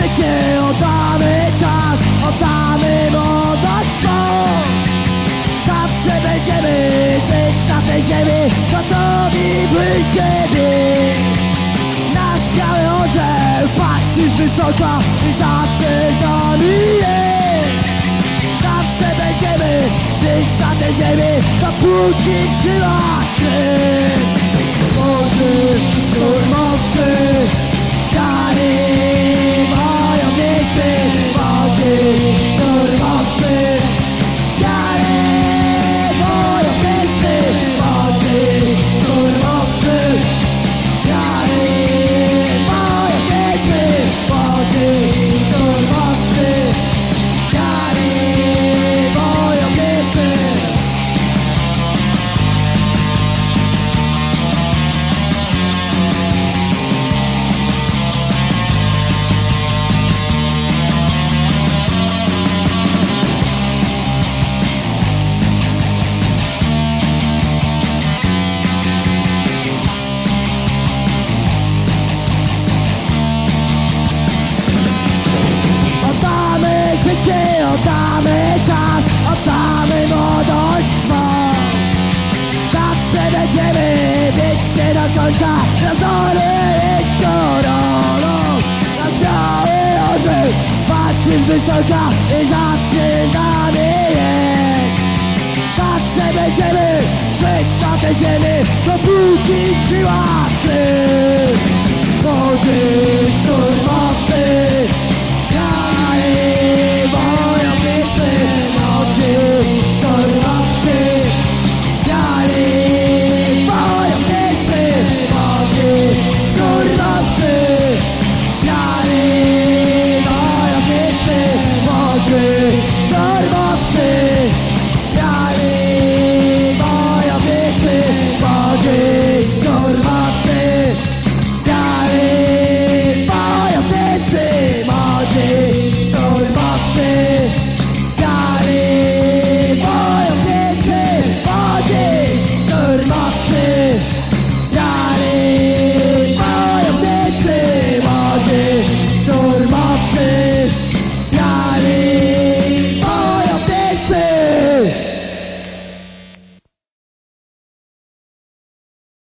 oddamy czas, oddamy młodość Zawsze będziemy żyć na tej ziemi Gotowi by siebie. Nasz biały orzeł patrzy z wysoka I zawsze z nami jest. Zawsze będziemy żyć na tej ziemi Dopóki trzyma krew you so much. Końca, razory jest koroną Nasz biały orzeł patrzy z wysoka i zawsze z nami jest. Zawsze będziemy żyć na tej ziemi, dopóki siła szturmowy